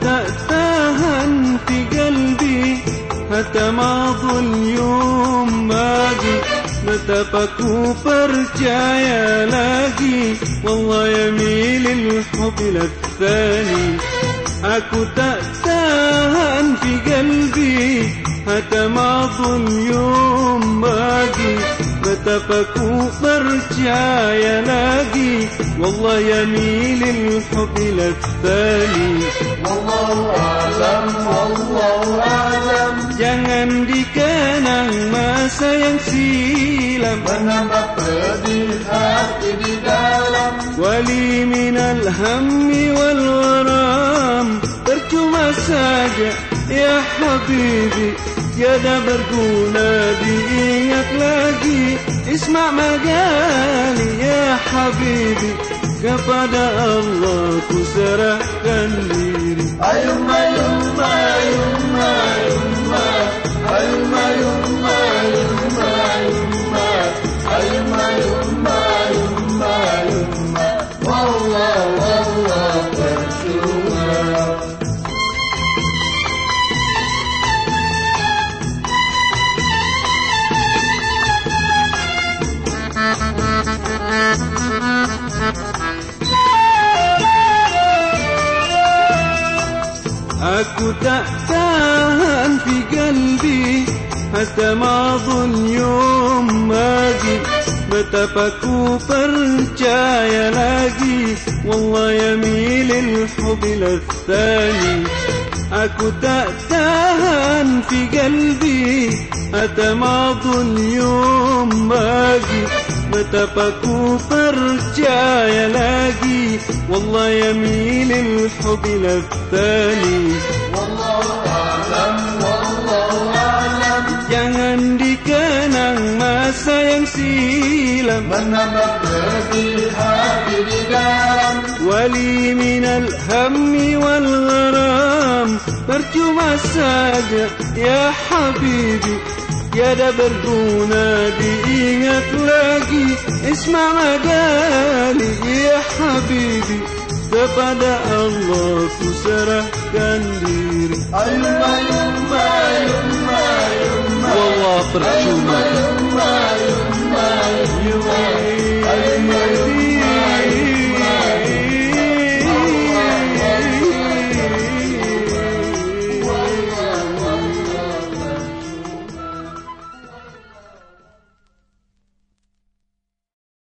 تأتهنت قلبي فتماض اليوم باقي نتفك وفرجع يا لاقي والله يميل الحب للثاني أكو تأتهن في قلبي ما ظل اليوم tetap aku percaya lagi Wallah ya milil hubil al-thani Wallahu alam, wallahu alam Jangan dikenang masa yang silam Menambah pedih hati di dalam Wali minal hammi wal waram Percuma saja يا حبيبي يا ذا برجولة دقيقة تلاقي اسمع مجالي يا حبيبي كفى الله كسرة كنيري أيوة Aku tak tahan في قلبي Hatta mazun yom lagi Betapa ku percaya lagi Wallah yamilil hubil الثاني Aku tak tahan في قلبي أتماض اليوم باقي betapa ku percaya lagi Wallah yamin al-hub ila thani Wallahu a'lam, wallahu a'lam Jangan dikenang masa yang silam Menambah lebih hati di dalam Wali minal hammi wal gharam Percuma saja ya habibi يا ده بردونة دقيقة تلاقي اسمع مجالي يا حبيبي تبدا الله سرح كنديري أيما يما يما يما والله فرحشومك يما يما يما